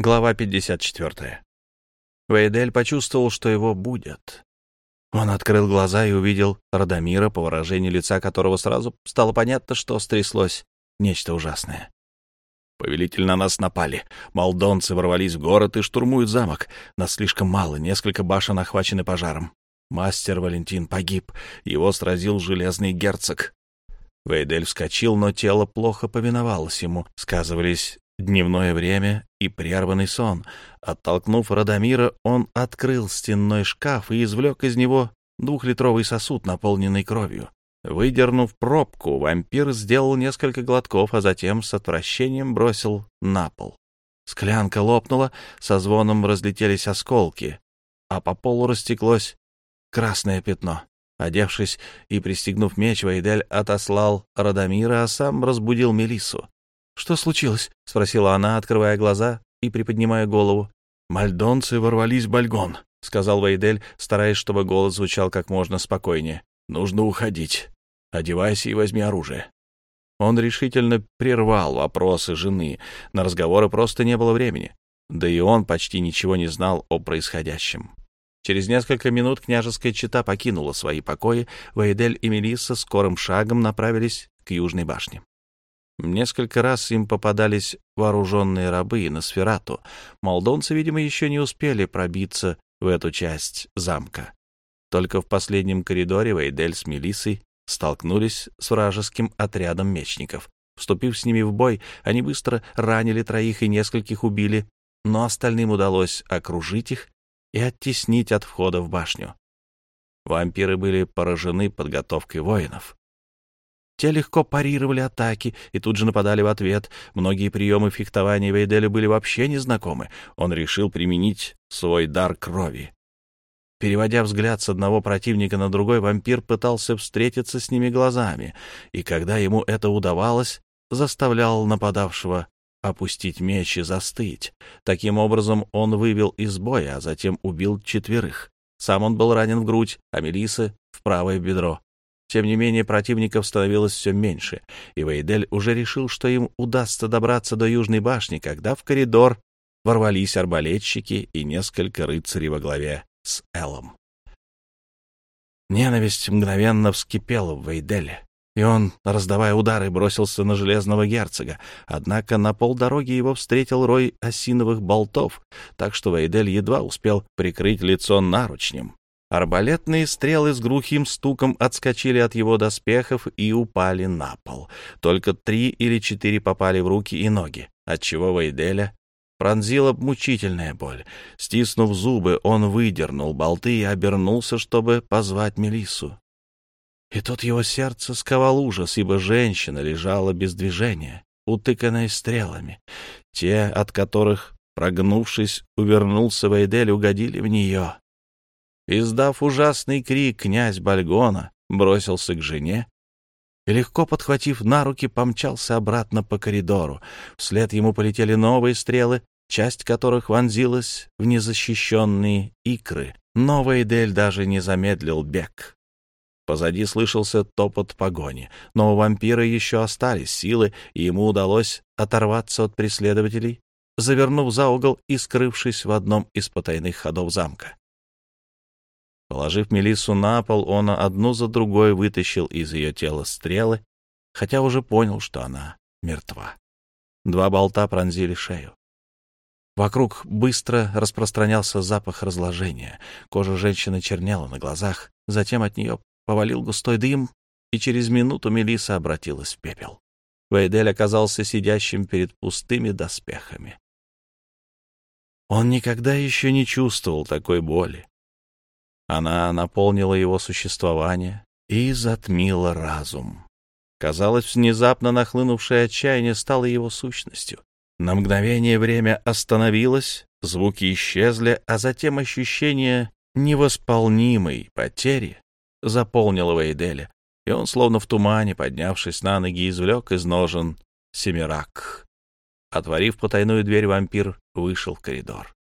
Глава 54. Вейдель почувствовал, что его будет. Он открыл глаза и увидел Радомира, по выражению лица которого сразу стало понятно, что стряслось нечто ужасное. Повелитель на нас напали. Молдонцы ворвались в город и штурмуют замок. Нас слишком мало, несколько башен охвачены пожаром. Мастер Валентин погиб. Его сразил железный герцог. Вейдель вскочил, но тело плохо повиновалось ему. Сказывались дневное время и прерванный сон. Оттолкнув Радомира, он открыл стенной шкаф и извлек из него двухлитровый сосуд, наполненный кровью. Выдернув пробку, вампир сделал несколько глотков, а затем с отвращением бросил на пол. Склянка лопнула, со звоном разлетелись осколки, а по полу растеклось красное пятно. Одевшись и пристегнув меч, Вейдель отослал Радомира, а сам разбудил Мелиссу. «Что случилось?» — спросила она, открывая глаза и приподнимая голову. «Мальдонцы ворвались в Бальгон», — сказал Вейдель, стараясь, чтобы голос звучал как можно спокойнее. «Нужно уходить. Одевайся и возьми оружие». Он решительно прервал вопросы жены. На разговоры просто не было времени. Да и он почти ничего не знал о происходящем. Через несколько минут княжеская чета покинула свои покои. Вейдель и Мелисса скорым шагом направились к южной башне. Несколько раз им попадались вооруженные рабы на сферату. Молдонцы, видимо, еще не успели пробиться в эту часть замка. Только в последнем коридоре Вейдель с Мелиссой столкнулись с вражеским отрядом мечников. Вступив с ними в бой, они быстро ранили троих и нескольких убили, но остальным удалось окружить их и оттеснить от входа в башню. Вампиры были поражены подготовкой воинов. Те легко парировали атаки и тут же нападали в ответ. Многие приемы фехтования Вейделю были вообще незнакомы. Он решил применить свой дар крови. Переводя взгляд с одного противника на другой, вампир пытался встретиться с ними глазами, и когда ему это удавалось, заставлял нападавшего опустить меч и застыть. Таким образом он вывел из боя, а затем убил четверых. Сам он был ранен в грудь, а Мелиса — в правое бедро. Тем не менее, противников становилось все меньше, и Вейдель уже решил, что им удастся добраться до Южной башни, когда в коридор ворвались арбалетчики и несколько рыцарей во главе с Эллом. Ненависть мгновенно вскипела в Вейделе, и он, раздавая удары, бросился на железного герцога. Однако на полдороги его встретил рой осиновых болтов, так что Вейдель едва успел прикрыть лицо наручнем. Арбалетные стрелы с глухим стуком отскочили от его доспехов и упали на пол. Только три или четыре попали в руки и ноги, отчего Вейделя пронзила мучительная боль. Стиснув зубы, он выдернул болты и обернулся, чтобы позвать Мелиссу. И тут его сердце сковал ужас, ибо женщина лежала без движения, утыканная стрелами. Те, от которых, прогнувшись, увернулся Вейдель, угодили в нее. Издав ужасный крик, князь Бальгона бросился к жене и, легко подхватив на руки, помчался обратно по коридору. Вслед ему полетели новые стрелы, часть которых вонзилась в незащищенные икры. Но Вейдель даже не замедлил бег. Позади слышался топот погони, но у вампира еще остались силы, и ему удалось оторваться от преследователей, завернув за угол и скрывшись в одном из потайных ходов замка. Положив Мелиссу на пол, он одну за другой вытащил из ее тела стрелы, хотя уже понял, что она мертва. Два болта пронзили шею. Вокруг быстро распространялся запах разложения. Кожа женщины чернела на глазах, затем от нее повалил густой дым, и через минуту Мелиса обратилась в пепел. Вейдель оказался сидящим перед пустыми доспехами. Он никогда еще не чувствовал такой боли. Она наполнила его существование и затмила разум. Казалось, внезапно нахлынувшее отчаяние стало его сущностью. На мгновение время остановилось, звуки исчезли, а затем ощущение невосполнимой потери заполнило Вейделя, и он, словно в тумане, поднявшись на ноги, извлек из ножен семерак. Отворив потайную дверь, вампир вышел в коридор.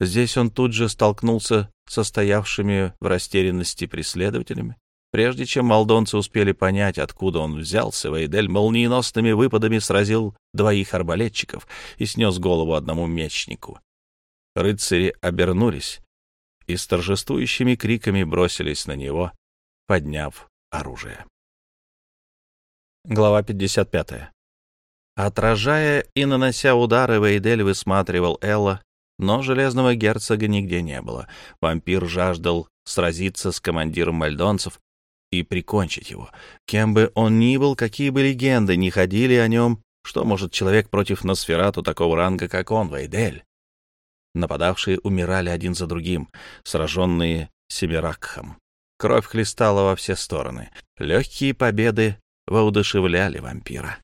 Здесь он тут же столкнулся со стоявшими в растерянности преследователями. Прежде чем молдонцы успели понять, откуда он взялся, Вейдель молниеносными выпадами сразил двоих арбалетчиков и снес голову одному мечнику. Рыцари обернулись и с торжествующими криками бросились на него, подняв оружие. Глава 55. Отражая и нанося удары, Вейдель высматривал Элла, но железного герцога нигде не было. Вампир жаждал сразиться с командиром мальдонцев и прикончить его. Кем бы он ни был, какие бы легенды ни ходили о нем, что может человек против Носферату такого ранга, как он, Вейдель? Нападавшие умирали один за другим, сраженные Семиракхом. Кровь хлестала во все стороны. Легкие победы воодушевляли вампира.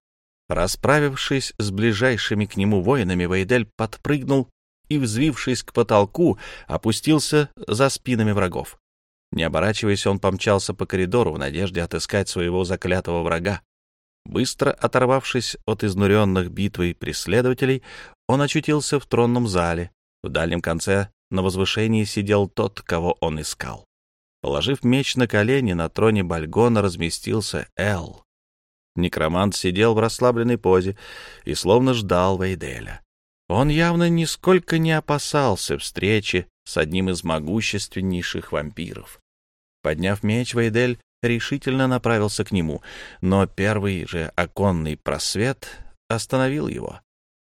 Расправившись с ближайшими к нему воинами, Вейдель подпрыгнул и, взвившись к потолку, опустился за спинами врагов. Не оборачиваясь, он помчался по коридору в надежде отыскать своего заклятого врага. Быстро оторвавшись от изнуренных битвой преследователей, он очутился в тронном зале. В дальнем конце на возвышении сидел тот, кого он искал. Положив меч на колени, на троне Бальгона разместился Эл. Некромант сидел в расслабленной позе и словно ждал Вейделя. Он явно нисколько не опасался встречи с одним из могущественнейших вампиров. Подняв меч, Вейдель решительно направился к нему, но первый же оконный просвет остановил его.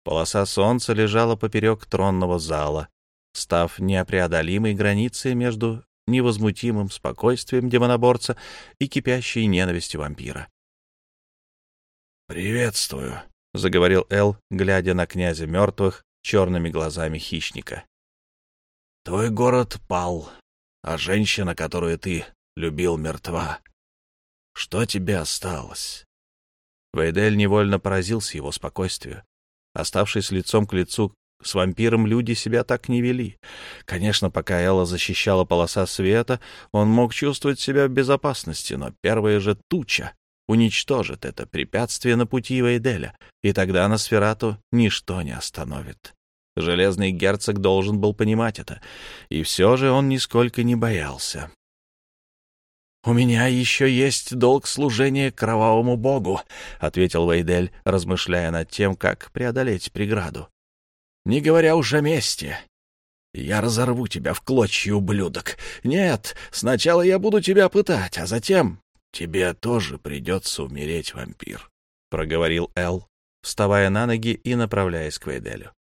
Полоса солнца лежала поперек тронного зала, став непреодолимой границей между невозмутимым спокойствием демоноборца и кипящей ненавистью вампира. «Приветствую», — заговорил Эл, глядя на князя мертвых черными глазами хищника. «Твой город пал, а женщина, которую ты любил, мертва. Что тебе осталось?» Вейдель невольно поразился его спокойствию. Оставшись лицом к лицу с вампиром, люди себя так не вели. Конечно, пока Элла защищала полоса света, он мог чувствовать себя в безопасности, но первая же туча уничтожит это препятствие на пути Вейделя, и тогда на Сферату ничто не остановит. Железный герцог должен был понимать это, и все же он нисколько не боялся. «У меня еще есть долг служения кровавому богу», — ответил Вейдель, размышляя над тем, как преодолеть преграду. «Не говоря уж о мести. Я разорву тебя в клочья, ублюдок. Нет, сначала я буду тебя пытать, а затем «Тебе тоже придется умереть, вампир», — проговорил Эл, вставая на ноги и направляясь к Вейделю.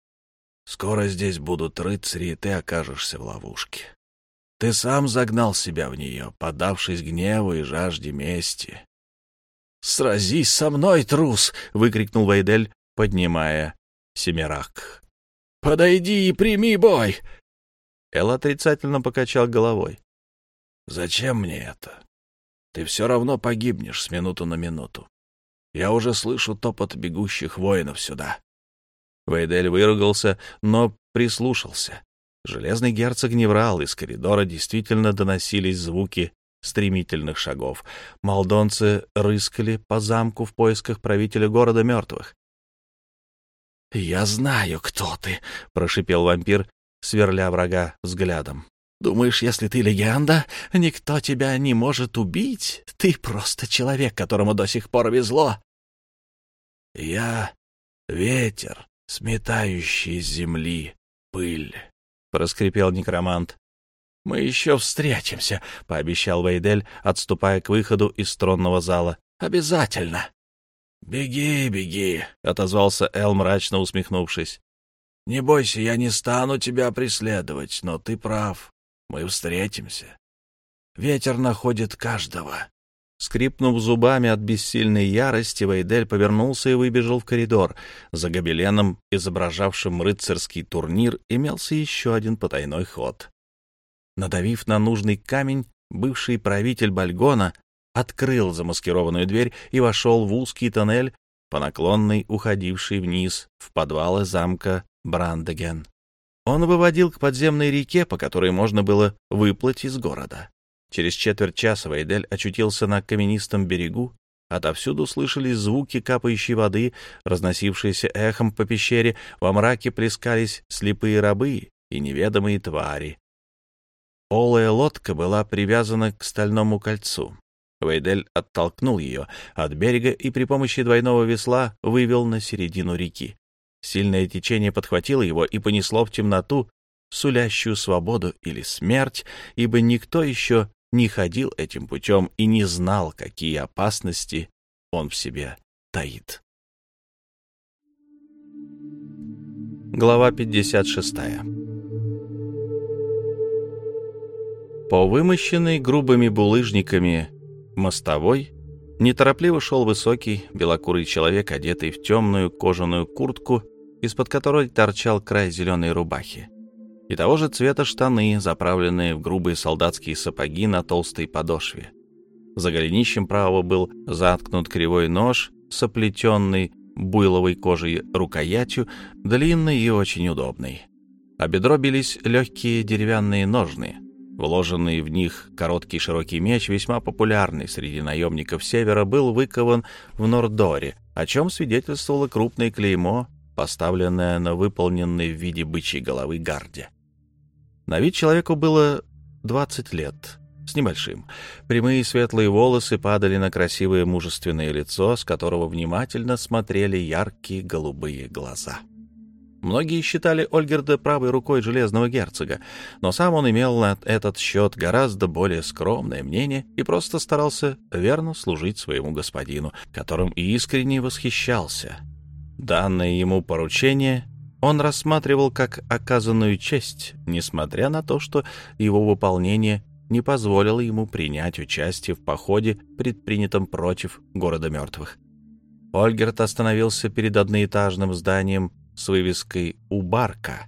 «Скоро здесь будут рыцари, и ты окажешься в ловушке. Ты сам загнал себя в нее, подавшись гневу и жажде мести». «Сразись со мной, трус!» — выкрикнул Вейдель, поднимая семерак. «Подойди и прими бой!» Эл отрицательно покачал головой. «Зачем мне это? Ты все равно погибнешь с минуту на минуту. Я уже слышу топот бегущих воинов сюда. Вейдель выругался, но прислушался. Железный герцог не врал, из коридора действительно доносились звуки стремительных шагов. Молдонцы рыскали по замку в поисках правителя города мертвых. «Я знаю, кто ты», — прошипел вампир, сверля врага взглядом. Думаешь, если ты легенда, никто тебя не может убить? Ты просто человек, которому до сих пор везло. Я ветер, сметающий с земли пыль, — проскрипел некромант. — Мы еще встретимся, — пообещал Вейдель, отступая к выходу из тронного зала. — Обязательно. — Беги, беги, — отозвался Эл, мрачно усмехнувшись. — Не бойся, я не стану тебя преследовать, но ты прав. Мы встретимся. Ветер находит каждого. Скрипнув зубами от бессильной ярости, Вейдель повернулся и выбежал в коридор. За гобеленом, изображавшим рыцарский турнир, имелся еще один потайной ход. Надавив на нужный камень, бывший правитель Бальгона открыл замаскированную дверь и вошел в узкий тоннель, по наклонной, уходивший вниз в подвалы замка Брандеген. Он выводил к подземной реке, по которой можно было выплыть из города. Через четверть часа Вейдель очутился на каменистом берегу. Отовсюду слышались звуки капающей воды, разносившиеся эхом по пещере. Во мраке плескались слепые рабы и неведомые твари. Олая лодка была привязана к стальному кольцу. Вейдель оттолкнул ее от берега и при помощи двойного весла вывел на середину реки. Сильное течение подхватило его и понесло в темноту, сулящую свободу или смерть, ибо никто еще не ходил этим путем и не знал, какие опасности он в себе таит. Глава 56 По вымощенной грубыми булыжниками мостовой неторопливо шел высокий белокурый человек, одетый в темную кожаную куртку, из-под которой торчал край зеленой рубахи, и того же цвета штаны, заправленные в грубые солдатские сапоги на толстой подошве. За голенищем правого был заткнут кривой нож, соплетенный буйловой кожей рукоятью, длинный и очень удобный. А бедро бились легкие деревянные ножны. Вложенный в них короткий широкий меч, весьма популярный среди наемников Севера, был выкован в Нордоре, о чем свидетельствовало крупное клеймо, поставленное на выполненной в виде бычьей головы гарде. На вид человеку было 20 лет, с небольшим. Прямые светлые волосы падали на красивое мужественное лицо, с которого внимательно смотрели яркие голубые глаза. Многие считали Ольгерда правой рукой железного герцога, но сам он имел на этот счет гораздо более скромное мнение и просто старался верно служить своему господину, которым искренне восхищался. Данное ему поручение он рассматривал как оказанную честь, несмотря на то, что его выполнение не позволило ему принять участие в походе, предпринятом против города мертвых. Ольгерт остановился перед одноэтажным зданием с вывеской «Убарка».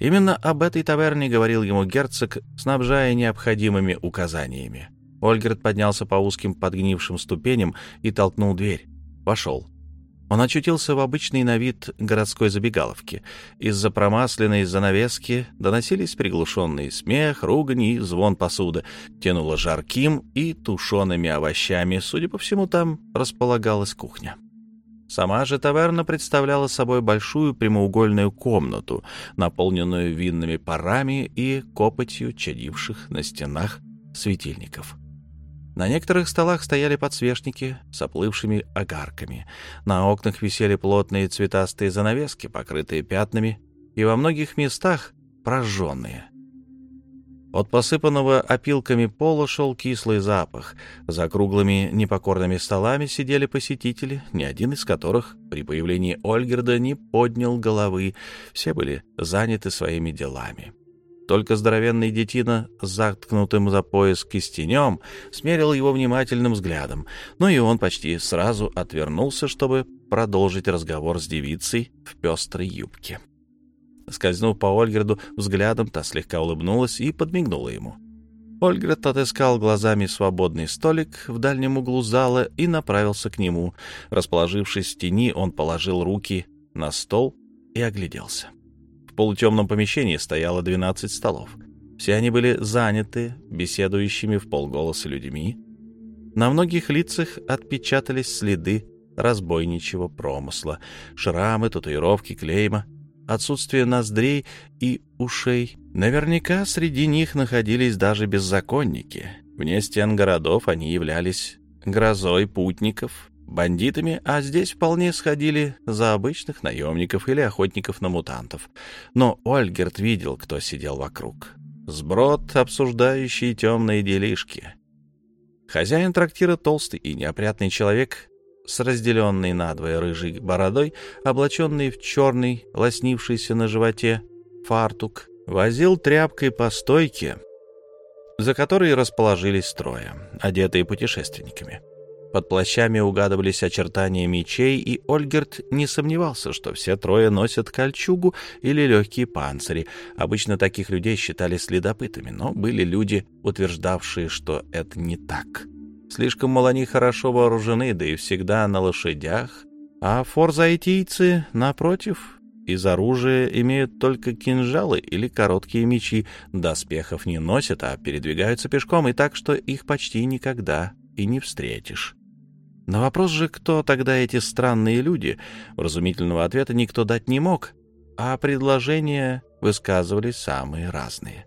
Именно об этой таверне говорил ему герцог, снабжая необходимыми указаниями. Ольгерт поднялся по узким подгнившим ступеням и толкнул дверь. Вошел. Он очутился в обычной на вид городской забегаловке. Из-за промасленной занавески доносились приглушенный смех, ругань и звон посуды. Тянуло жарким и тушеными овощами. Судя по всему, там располагалась кухня. Сама же таверна представляла собой большую прямоугольную комнату, наполненную винными парами и копотью чадивших на стенах светильников. На некоторых столах стояли подсвечники с оплывшими огарками. На окнах висели плотные цветастые занавески, покрытые пятнами, и во многих местах прожженные. От посыпанного опилками пола шел кислый запах. За круглыми непокорными столами сидели посетители, ни один из которых при появлении Ольгерда не поднял головы. Все были заняты своими делами. Только здоровенный детина с заткнутым за пояс кистенем смерил его внимательным взглядом, но и он почти сразу отвернулся, чтобы продолжить разговор с девицей в пестрой юбке. Скользнув по Ольгерду взглядом, та слегка улыбнулась и подмигнула ему. Ольгерд отыскал глазами свободный столик в дальнем углу зала и направился к нему. Расположившись в тени, он положил руки на стол и огляделся. В полутемном помещении стояло 12 столов. Все они были заняты беседующими в полголоса людьми. На многих лицах отпечатались следы разбойничьего промысла, шрамы, татуировки, клейма, отсутствие ноздрей и ушей. Наверняка среди них находились даже беззаконники. Вне стен городов они являлись грозой путников, бандитами, а здесь вполне сходили за обычных наемников или охотников на мутантов. Но Ольгерт видел, кто сидел вокруг. Сброд, обсуждающий темные делишки. Хозяин трактира толстый и неопрятный человек с разделенной надвое рыжей бородой, облаченный в черный, лоснившийся на животе, фартук, возил тряпкой по стойке, за которой расположились трое, одетые путешественниками. Под плащами угадывались очертания мечей, и Ольгерт не сомневался, что все трое носят кольчугу или легкие панцири. Обычно таких людей считали следопытами, но были люди, утверждавшие, что это не так. Слишком, мол, они хорошо вооружены, да и всегда на лошадях. А форзайтийцы, напротив, из оружия имеют только кинжалы или короткие мечи, доспехов не носят, а передвигаются пешком, и так, что их почти никогда и не встретишь. На вопрос же, кто тогда эти странные люди, вразумительного ответа никто дать не мог, а предложения высказывались самые разные.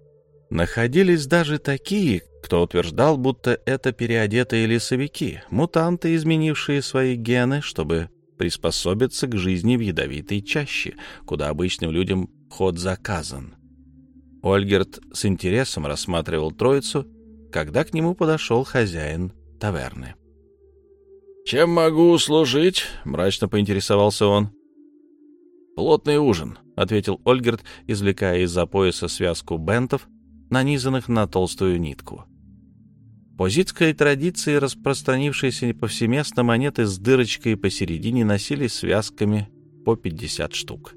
Находились даже такие, кто утверждал, будто это переодетые лесовики, мутанты, изменившие свои гены, чтобы приспособиться к жизни в ядовитой чаще, куда обычным людям ход заказан. Ольгерт с интересом рассматривал троицу, когда к нему подошел хозяин таверны. «Чем могу служить?» — мрачно поинтересовался он. «Плотный ужин», — ответил Ольгерт, извлекая из-за пояса связку бентов, нанизанных на толстую нитку. По зитской традиции, распространившейся повсеместно, монеты с дырочкой посередине носились связками по 50 штук.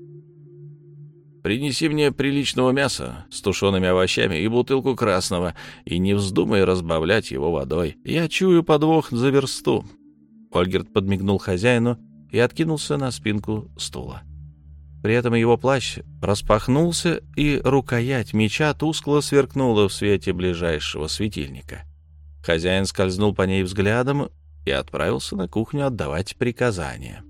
«Принеси мне приличного мяса с тушеными овощами и бутылку красного, и не вздумай разбавлять его водой. Я чую подвох за версту». Ольгерт подмигнул хозяину и откинулся на спинку стула. При этом его плащ распахнулся, и рукоять меча тускло сверкнула в свете ближайшего светильника. Хозяин скользнул по ней взглядом и отправился на кухню отдавать приказания.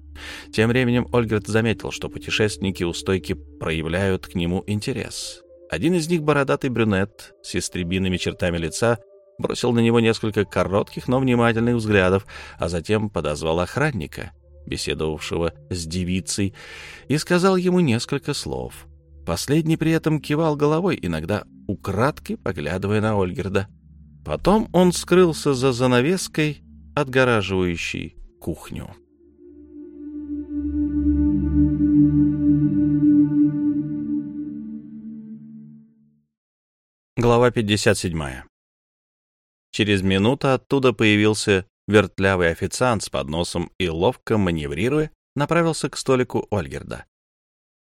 Тем временем Ольгерт заметил, что путешественники у стойки проявляют к нему интерес. Один из них, бородатый брюнет с истребиными чертами лица, бросил на него несколько коротких, но внимательных взглядов, а затем подозвал охранника — беседовавшего с девицей, и сказал ему несколько слов. Последний при этом кивал головой, иногда украдкой поглядывая на Ольгерда. Потом он скрылся за занавеской, отгораживающей кухню. Глава 57. Через минуту оттуда появился Вертлявый официант с подносом и ловко маневрируя направился к столику Ольгерда.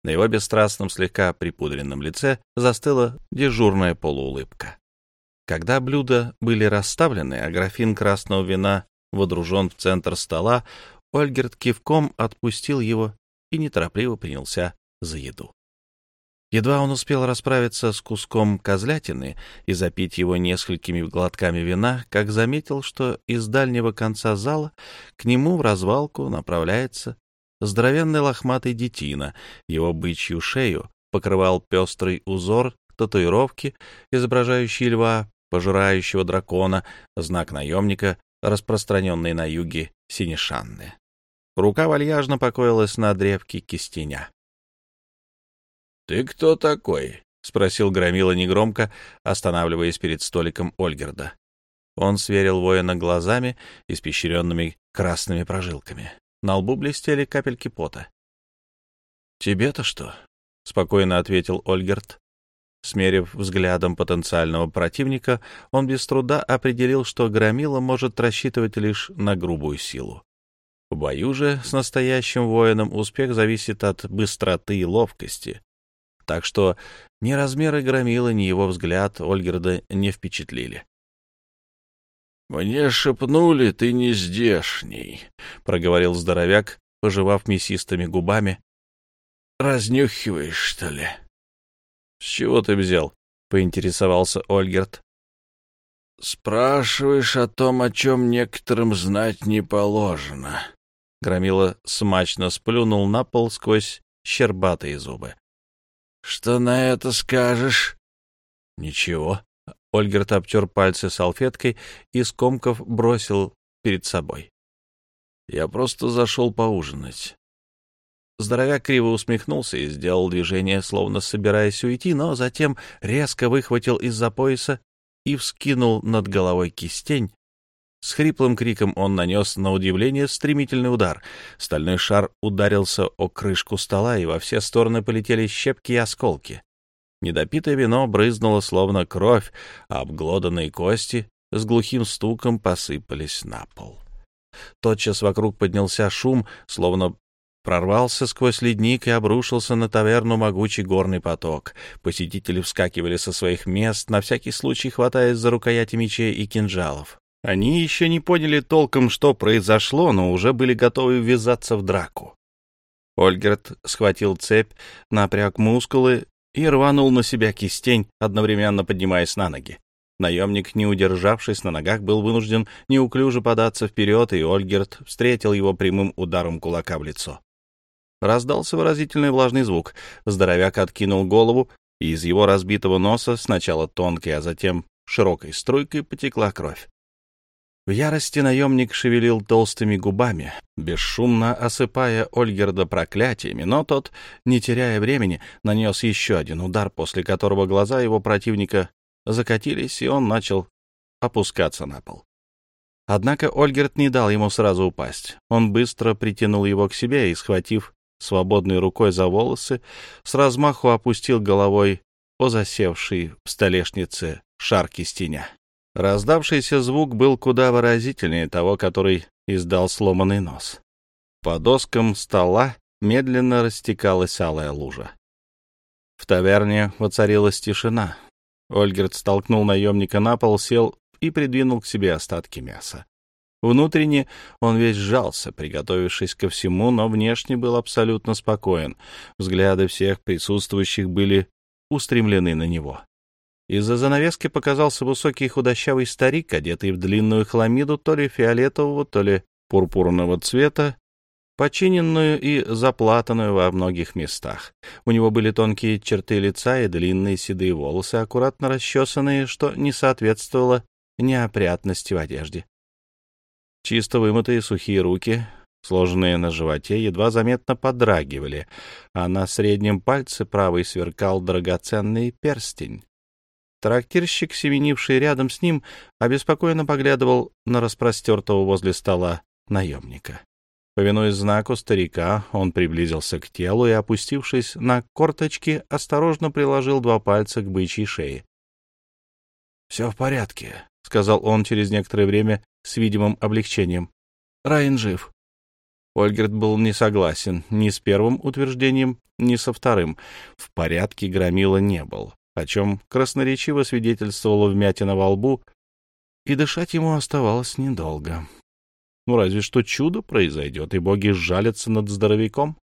На его бесстрастном, слегка припудренном лице застыла дежурная полуулыбка. Когда блюда были расставлены, а графин красного вина водружен в центр стола, Ольгерд кивком отпустил его и неторопливо принялся за еду. Едва он успел расправиться с куском козлятины и запить его несколькими глотками вина, как заметил, что из дальнего конца зала к нему в развалку направляется здоровенный лохматый детина. Его бычью шею покрывал пестрый узор татуировки, изображающий льва, пожирающего дракона, знак наемника, распространенный на юге Синишанны. Рука вальяжно покоилась на древке кистеня. «Ты кто такой?» — спросил Громила негромко, останавливаясь перед столиком Ольгерда. Он сверил воина глазами, испещренными красными прожилками. На лбу блестели капельки пота. «Тебе-то что?» — спокойно ответил Ольгерт. Смерив взглядом потенциального противника, он без труда определил, что Громила может рассчитывать лишь на грубую силу. В бою же с настоящим воином успех зависит от быстроты и ловкости, так что ни размеры громила, ни его взгляд Ольгерда не впечатлили. «Мне шепнули, ты не здешний», — проговорил здоровяк, пожевав мясистыми губами. «Разнюхиваешь, что ли?» «С чего ты взял?» — поинтересовался Ольгерт. «Спрашиваешь о том, о чем некоторым знать не положено». Громила смачно сплюнул на пол сквозь щербатые зубы. Что на это скажешь? Ничего. Ольгерт обтер пальцы салфеткой и скомков бросил перед собой. Я просто зашел поужинать. Здоровяк криво усмехнулся и сделал движение, словно собираясь уйти, но затем резко выхватил из-за пояса и вскинул над головой кистень, с хриплым криком он нанес, на удивление, стремительный удар. Стальной шар ударился о крышку стола, и во все стороны полетели щепки и осколки. Недопитое вино брызнуло, словно кровь, а обглоданные кости с глухим стуком посыпались на пол. Тотчас вокруг поднялся шум, словно прорвался сквозь ледник и обрушился на таверну могучий горный поток. Посетители вскакивали со своих мест, на всякий случай хватаясь за рукояти мечей и кинжалов. Они еще не поняли толком, что произошло, но уже были готовы ввязаться в драку. Ольгерт схватил цепь, напряг мускулы и рванул на себя кистень, одновременно поднимаясь на ноги. Наемник, не удержавшись на ногах, был вынужден неуклюже податься вперед, и Ольгерт встретил его прямым ударом кулака в лицо. Раздался выразительный влажный звук. Здоровяк откинул голову, и из его разбитого носа, сначала тонкой, а затем широкой струйкой потекла кровь. В ярости наемник шевелил толстыми губами, бесшумно осыпая Ольгерда проклятиями, но тот, не теряя времени, нанес еще один удар, после которого глаза его противника закатились, и он начал опускаться на пол. Однако Ольгерд не дал ему сразу упасть. Он быстро притянул его к себе и, схватив свободной рукой за волосы, с размаху опустил головой о засевший в столешнице шар кистеня. Раздавшийся звук был куда выразительнее того, который издал сломанный нос. По доскам стола медленно растекалась алая лужа. В таверне воцарилась тишина. Ольгерт столкнул наемника на пол, сел и придвинул к себе остатки мяса. Внутренне он весь сжался, приготовившись ко всему, но внешне был абсолютно спокоен. Взгляды всех присутствующих были устремлены на него. Из-за занавески показался высокий худощавый старик, одетый в длинную хламиду то ли фиолетового, то ли пурпурного цвета, починенную и заплатанную во многих местах. У него были тонкие черты лица и длинные седые волосы, аккуратно расчесанные, что не соответствовало неопрятности в одежде. Чисто вымытые сухие руки, сложенные на животе, едва заметно подрагивали, а на среднем пальце правый сверкал драгоценный перстень. Трактирщик, семенивший рядом с ним, обеспокоенно поглядывал на распростертого возле стола наемника. Повинуясь знаку старика, он приблизился к телу и, опустившись на корточки, осторожно приложил два пальца к бычьей шее. — Все в порядке, — сказал он через некоторое время с видимым облегчением. — Райан жив. Ольгерт был не согласен ни с первым утверждением, ни со вторым. В порядке громила не был о чем красноречиво свидетельствовала вмятина во лбу, и дышать ему оставалось недолго. Ну, разве что чудо произойдет, и боги сжалятся над здоровяком.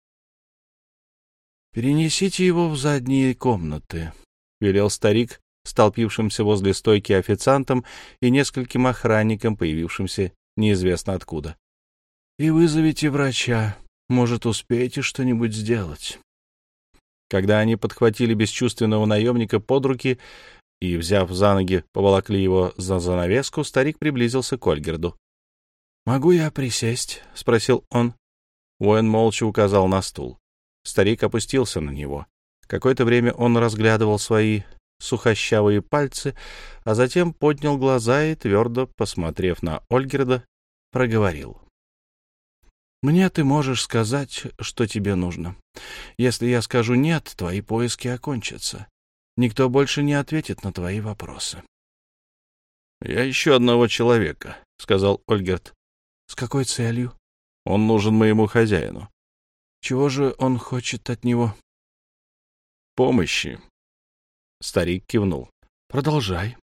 «Перенесите его в задние комнаты», — велел старик, столпившимся возле стойки официантам и нескольким охранникам, появившимся неизвестно откуда. «И вызовите врача. Может, успеете что-нибудь сделать». Когда они подхватили бесчувственного наемника под руки и, взяв за ноги, поволокли его за занавеску, старик приблизился к Ольгерду. «Могу я присесть?» — спросил он. Воин молча указал на стул. Старик опустился на него. Какое-то время он разглядывал свои сухощавые пальцы, а затем поднял глаза и, твердо посмотрев на Ольгерда, проговорил. Мне ты можешь сказать, что тебе нужно. Если я скажу «нет», твои поиски окончатся. Никто больше не ответит на твои вопросы. — Я ищу одного человека, — сказал Ольгерт. — С какой целью? — Он нужен моему хозяину. — Чего же он хочет от него? — Помощи. Старик кивнул. — Продолжай.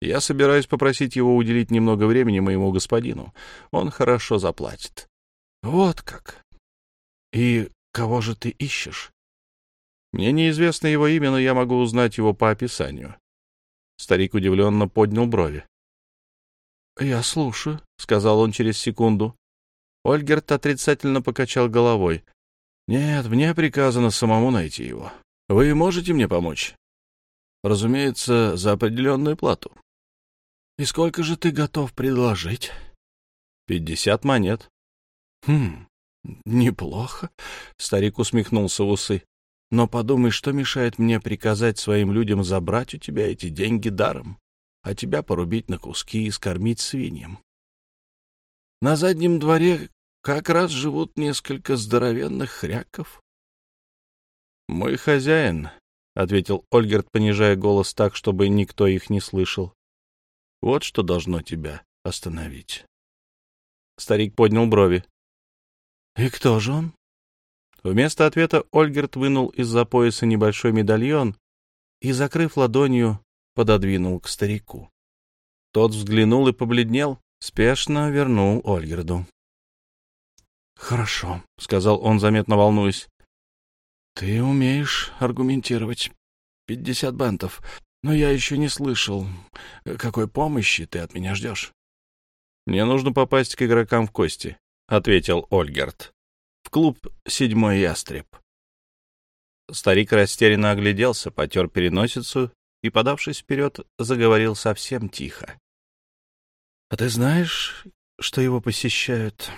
Я собираюсь попросить его уделить немного времени моему господину. Он хорошо заплатит. Вот как. И кого же ты ищешь? Мне неизвестно его имя, но я могу узнать его по описанию. Старик удивленно поднял брови. «Я слушаю», — сказал он через секунду. Ольгерт отрицательно покачал головой. «Нет, мне приказано самому найти его. Вы можете мне помочь?» «Разумеется, за определенную плату». «И сколько же ты готов предложить?» «Пятьдесят монет». Хм, неплохо. Старик усмехнулся в усы. Но подумай, что мешает мне приказать своим людям забрать у тебя эти деньги даром, а тебя порубить на куски и скормить свиньям. На заднем дворе как раз живут несколько здоровенных хряков. «Мой хозяин», — ответил Ольгерт, понижая голос так, чтобы никто их не слышал. «Вот что должно тебя остановить». Старик поднял брови. «И кто же он?» Вместо ответа Ольгерт вынул из-за пояса небольшой медальон и, закрыв ладонью, пододвинул к старику. Тот взглянул и побледнел, спешно вернул Ольгерду. «Хорошо», — сказал он, заметно волнуясь. «Ты умеешь аргументировать. Пятьдесят бентов. Но я еще не слышал, какой помощи ты от меня ждешь». «Мне нужно попасть к игрокам в кости», ответил Ольгерт. В клуб «Седьмой ястреб». Старик растерянно огляделся, потер переносицу и, подавшись вперед, заговорил совсем тихо. — А ты знаешь, что его посещают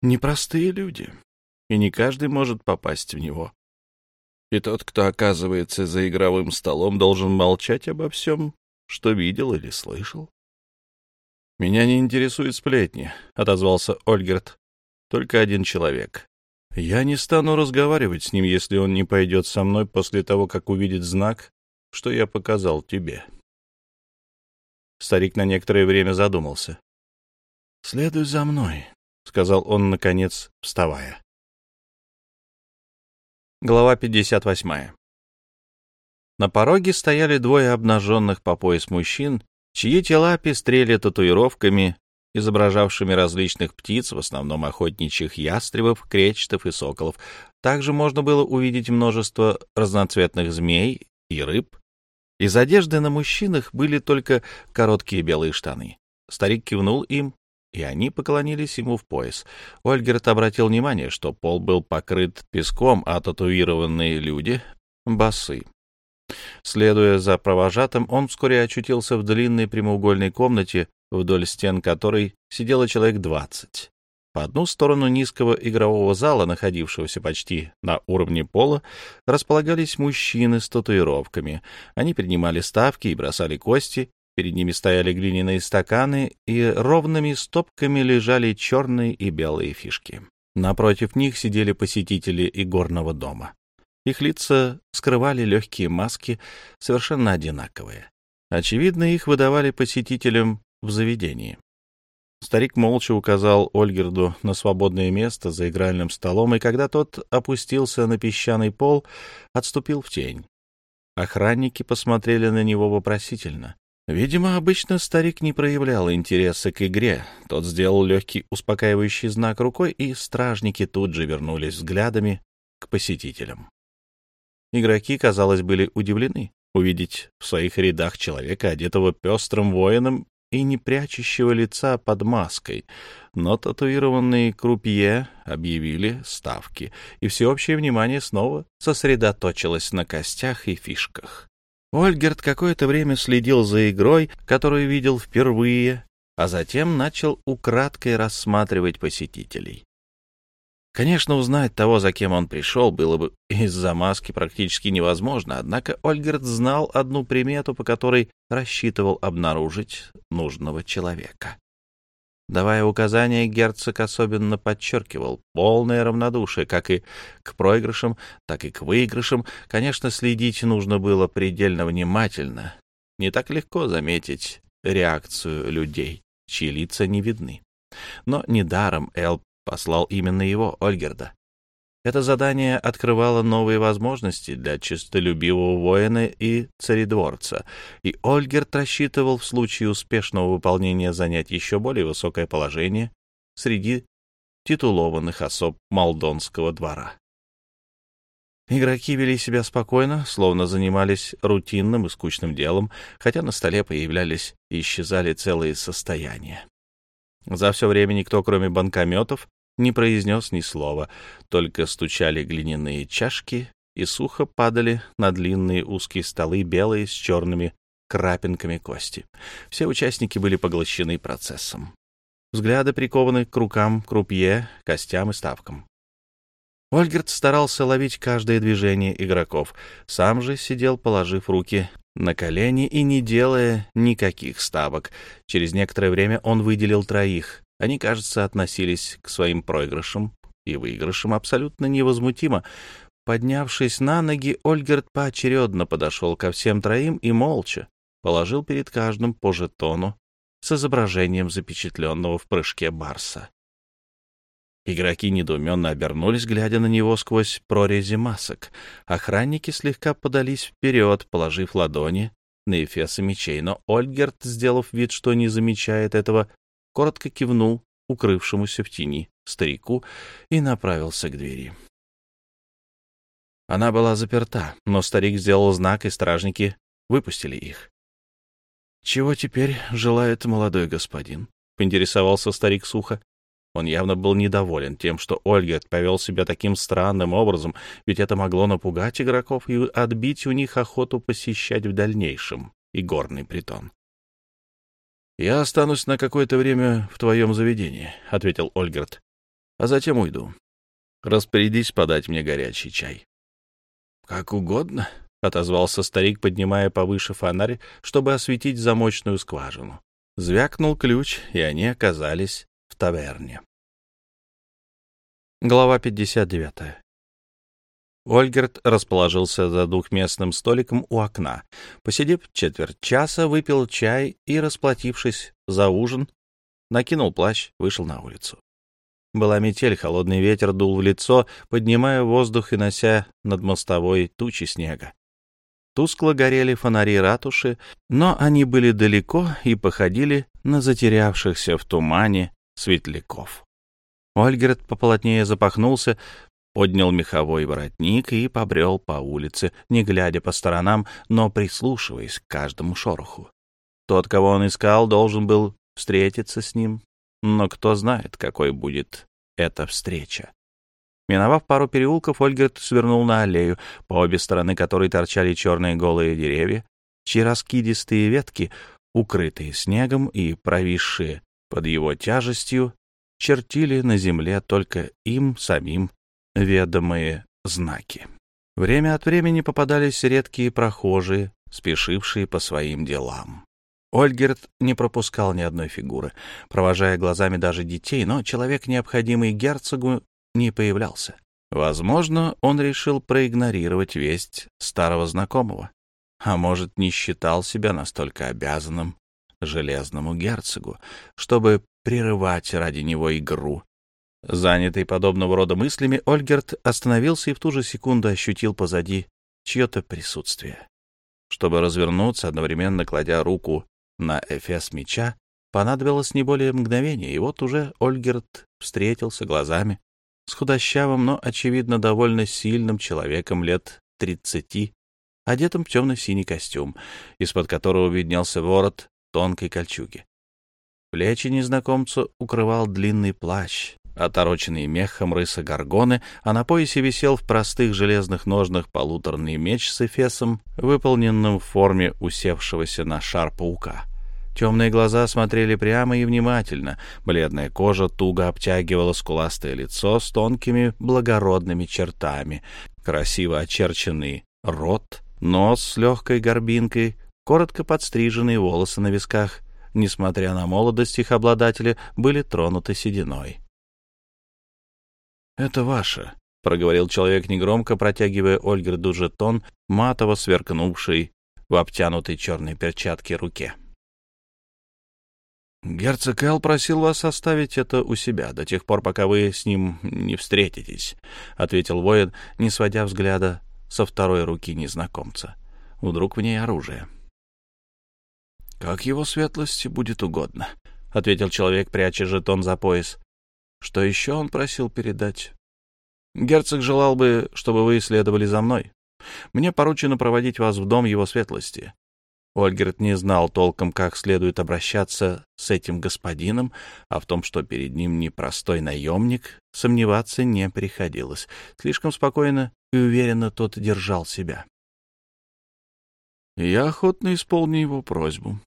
непростые люди, и не каждый может попасть в него. И тот, кто оказывается за игровым столом, должен молчать обо всем, что видел или слышал. — Меня не интересуют сплетни, — отозвался Ольгерт. — Только один человек. Я не стану разговаривать с ним, если он не пойдет со мной после того, как увидит знак, что я показал тебе. Старик на некоторое время задумался. — Следуй за мной, — сказал он, наконец, вставая. Глава 58. На пороге стояли двое обнаженных по пояс мужчин, чьи тела пестрели татуировками, изображавшими различных птиц, в основном охотничьих ястребов, кречетов и соколов. Также можно было увидеть множество разноцветных змей и рыб. Из одежды на мужчинах были только короткие белые штаны. Старик кивнул им, и они поклонились ему в пояс. Ольгерт обратил внимание, что пол был покрыт песком, а татуированные люди — басы. Следуя за провожатым, он вскоре очутился в длинной прямоугольной комнате, вдоль стен которой сидело человек двадцать. По одну сторону низкого игрового зала, находившегося почти на уровне пола, располагались мужчины с татуировками. Они принимали ставки и бросали кости, Перед ними стояли глиняные стаканы, и ровными стопками лежали черные и белые фишки. Напротив них сидели посетители игорного дома. Их лица скрывали легкие маски, совершенно одинаковые. Очевидно, их выдавали посетителям в заведении. Старик молча указал Ольгерду на свободное место за игральным столом, и когда тот опустился на песчаный пол, отступил в тень. Охранники посмотрели на него вопросительно. Видимо, обычно старик не проявлял интереса к игре. Тот сделал легкий успокаивающий знак рукой, и стражники тут же вернулись взглядами к посетителям. Игроки, казалось, были удивлены увидеть в своих рядах человека, одетого пестрым воином и не прячущего лица под маской, но татуированные крупье объявили ставки, и всеобщее внимание снова сосредоточилось на костях и фишках. Ольгерт какое-то время следил за игрой, которую видел впервые, а затем начал украдкой рассматривать посетителей. Конечно, узнать того, за кем он пришел, было бы из-за маски практически невозможно, однако Ольгерт знал одну примету, по которой рассчитывал обнаружить нужного человека. Давая указания, герцог особенно подчеркивал полное равнодушие как и к проигрышам, так и к выигрышам. Конечно, следить нужно было предельно внимательно. Не так легко заметить реакцию людей, чьи лица не видны. Но недаром Эл послал именно его, Ольгерда. Это задание открывало новые возможности для честолюбивого воина и царедворца, и Ольгерт рассчитывал в случае успешного выполнения занять еще более высокое положение среди титулованных особ Молдонского двора. Игроки вели себя спокойно, словно занимались рутинным и скучным делом, хотя на столе появлялись и исчезали целые состояния. За все время никто, кроме банкометов, не произнес ни слова, только стучали глиняные чашки и сухо падали на длинные узкие столы белые с черными крапинками кости. Все участники были поглощены процессом. Взгляды прикованы к рукам, крупье, костям и ставкам. Ольгерт старался ловить каждое движение игроков, сам же сидел, положив руки на колени и не делая никаких ставок. Через некоторое время он выделил троих, они, кажется, относились к своим проигрышам и выигрышам абсолютно невозмутимо. Поднявшись на ноги, Ольгерт поочередно подошел ко всем троим и молча положил перед каждым по жетону с изображением запечатленного в прыжке барса. Игроки недоуменно обернулись, глядя на него сквозь прорези масок. Охранники слегка подались вперед, положив ладони на эфесы мечей, но Ольгерт, сделав вид, что не замечает этого, коротко кивнул укрывшемуся в тени старику и направился к двери. Она была заперта, но старик сделал знак, и стражники выпустили их. — Чего теперь желает молодой господин? — поинтересовался старик сухо. Он явно был недоволен тем, что Ольгерт повел себя таким странным образом, ведь это могло напугать игроков и отбить у них охоту посещать в дальнейшем игорный притон. «Я останусь на какое-то время в твоем заведении», — ответил Ольгерт, — «а затем уйду. Распорядись подать мне горячий чай». «Как угодно», — отозвался старик, поднимая повыше фонарь, чтобы осветить замочную скважину. Звякнул ключ, и они оказались таверне. Глава 59. Ольгерт расположился за двухместным столиком у окна. Посидев четверть часа, выпил чай и, расплатившись за ужин, накинул плащ, вышел на улицу. Была метель, холодный ветер дул в лицо, поднимая воздух и нося над мостовой тучи снега. Тускло горели фонари ратуши, но они были далеко и походили на затерявшихся в тумане светляков. Ольгерт поплотнее запахнулся, поднял меховой воротник и побрел по улице, не глядя по сторонам, но прислушиваясь к каждому шороху. Тот, кого он искал, должен был встретиться с ним, но кто знает, какой будет эта встреча. Миновав пару переулков, Ольгерт свернул на аллею, по обе стороны которой торчали черные голые деревья, чьи раскидистые ветки, укрытые снегом и провисшие под его тяжестью, чертили на земле только им самим ведомые знаки. Время от времени попадались редкие прохожие, спешившие по своим делам. Ольгерт не пропускал ни одной фигуры, провожая глазами даже детей, но человек, необходимый герцогу, не появлялся. Возможно, он решил проигнорировать весть старого знакомого, а может, не считал себя настолько обязанным железному герцогу, чтобы прерывать ради него игру. Занятый подобного рода мыслями, Ольгерт остановился и в ту же секунду ощутил позади чье-то присутствие. Чтобы развернуться, одновременно кладя руку на эфес меча, понадобилось не более мгновения, и вот уже Ольгерт встретился глазами с худощавым, но, очевидно, довольно сильным человеком лет тридцати, одетым в темно-синий костюм, из-под которого виднелся ворот тонкой кольчуги. Плечи незнакомца укрывал длинный плащ, отороченный мехом рыса горгоны, а на поясе висел в простых железных ножнах полуторный меч с эфесом, выполненным в форме усевшегося на шар паука. Темные глаза смотрели прямо и внимательно, бледная кожа туго обтягивала скуластое лицо с тонкими благородными чертами, красиво очерченный рот, нос с легкой горбинкой, коротко подстриженные волосы на висках, несмотря на молодость их обладателя, были тронуты сединой. «Это ваше», — проговорил человек негромко, протягивая Ольгерду жетон, матово сверкнувший в обтянутой черной перчатке руке. «Герцог Эл просил вас оставить это у себя до тех пор, пока вы с ним не встретитесь», — ответил воин, не сводя взгляда со второй руки незнакомца. Вдруг в ней оружие. «Как его светлости будет угодно», — ответил человек, пряча жетон за пояс. «Что еще он просил передать?» «Герцог желал бы, чтобы вы следовали за мной. Мне поручено проводить вас в дом его светлости. Ольгерт не знал толком, как следует обращаться с этим господином, а в том, что перед ним непростой наемник, сомневаться не приходилось. Слишком спокойно и уверенно тот держал себя. «Я охотно исполню его просьбу».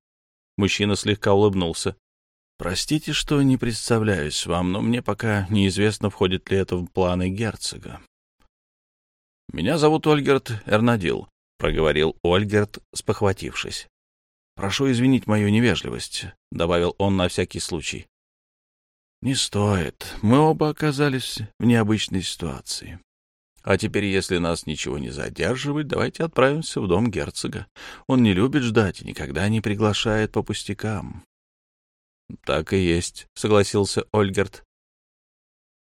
Мужчина слегка улыбнулся. «Простите, что не представляюсь вам, но мне пока неизвестно, входит ли это в планы герцога. Меня зовут Ольгерт Эрнадил. — проговорил Ольгерт, спохватившись. «Прошу извинить мою невежливость», — добавил он на всякий случай. «Не стоит. Мы оба оказались в необычной ситуации. А теперь, если нас ничего не задерживает, давайте отправимся в дом герцога. Он не любит ждать и никогда не приглашает по пустякам». «Так и есть», — согласился Ольгерт.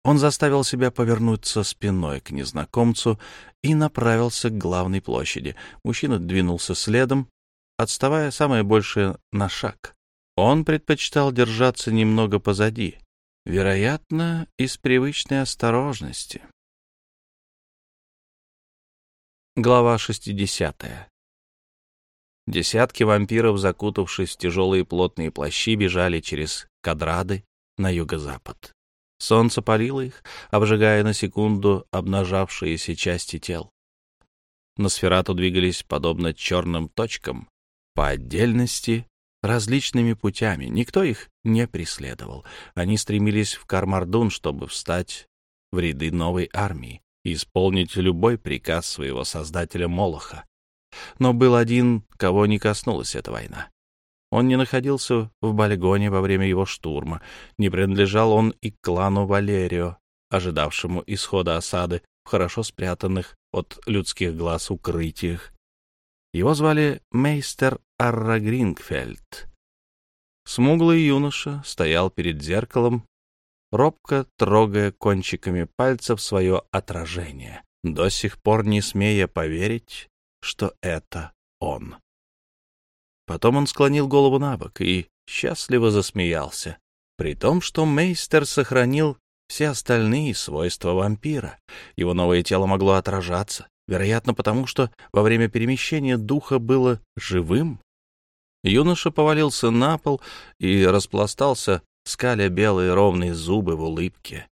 Он заставил себя повернуться спиной к незнакомцу и направился к главной площади. Мужчина двинулся следом, отставая самое большее на шаг. Он предпочитал держаться немного позади, вероятно, из привычной осторожности. Глава 60. Десятки вампиров, закутавшись в тяжелые плотные плащи, бежали через кадрады на юго-запад. Солнце палило их, обжигая на секунду обнажавшиеся части тел. На сферату двигались подобно черным точкам, по отдельности, различными путями. Никто их не преследовал. Они стремились в Кармардун, чтобы встать в ряды новой армии и исполнить любой приказ своего создателя Молоха. Но был один, кого не коснулась эта война. Он не находился в Бальгоне во время его штурма, не принадлежал он и клану Валерио, ожидавшему исхода осады в хорошо спрятанных от людских глаз укрытиях. Его звали мейстер Арра Грингфельд. Смуглый юноша стоял перед зеркалом, робко трогая кончиками пальцев свое отражение, до сих пор не смея поверить, что это он. Потом он склонил голову на бок и счастливо засмеялся, при том, что мейстер сохранил все остальные свойства вампира. Его новое тело могло отражаться, вероятно, потому что во время перемещения духа было живым. Юноша повалился на пол и распластался, скаля белые ровные зубы в улыбке.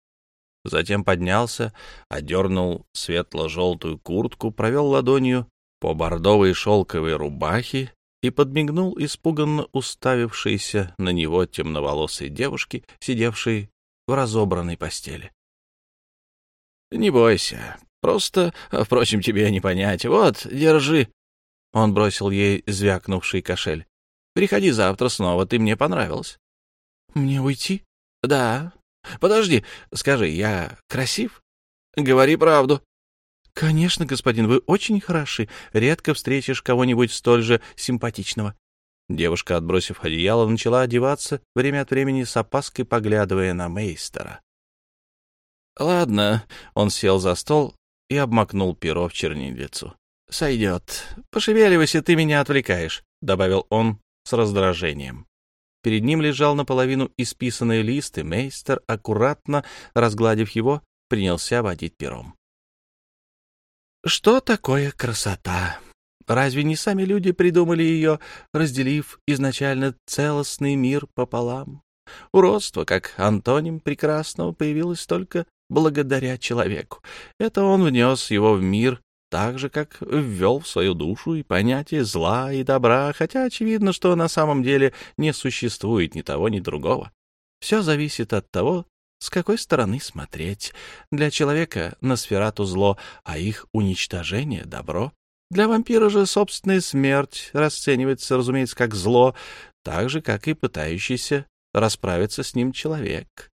Затем поднялся, одернул светло-желтую куртку, провел ладонью по бордовой шелковой рубахе и подмигнул испуганно уставившейся на него темноволосой девушке, сидевшей в разобранной постели. — Не бойся, просто, впрочем, тебе не понять. Вот, держи. Он бросил ей звякнувший кошель. — Приходи завтра снова, ты мне понравилась. — Мне уйти? — Да. Подожди, скажи, я красив? — Говори правду. «Конечно, господин, вы очень хороши. Редко встретишь кого-нибудь столь же симпатичного». Девушка, отбросив одеяло, начала одеваться, время от времени с опаской поглядывая на мейстера. «Ладно», — он сел за стол и обмакнул перо в чернильницу. «Сойдет. Пошевеливайся, ты меня отвлекаешь», — добавил он с раздражением. Перед ним лежал наполовину исписанный лист, и мейстер, аккуратно разгладив его, принялся водить пером. Что такое красота? Разве не сами люди придумали ее, разделив изначально целостный мир пополам? Уродство, как антоним прекрасного, появилось только благодаря человеку. Это он внес его в мир так же, как ввел в свою душу и понятие зла и добра, хотя очевидно, что на самом деле не существует ни того, ни другого. Все зависит от того, с какой стороны смотреть? Для человека на сферату зло, а их уничтожение — добро. Для вампира же собственная смерть расценивается, разумеется, как зло, так же, как и пытающийся расправиться с ним человек.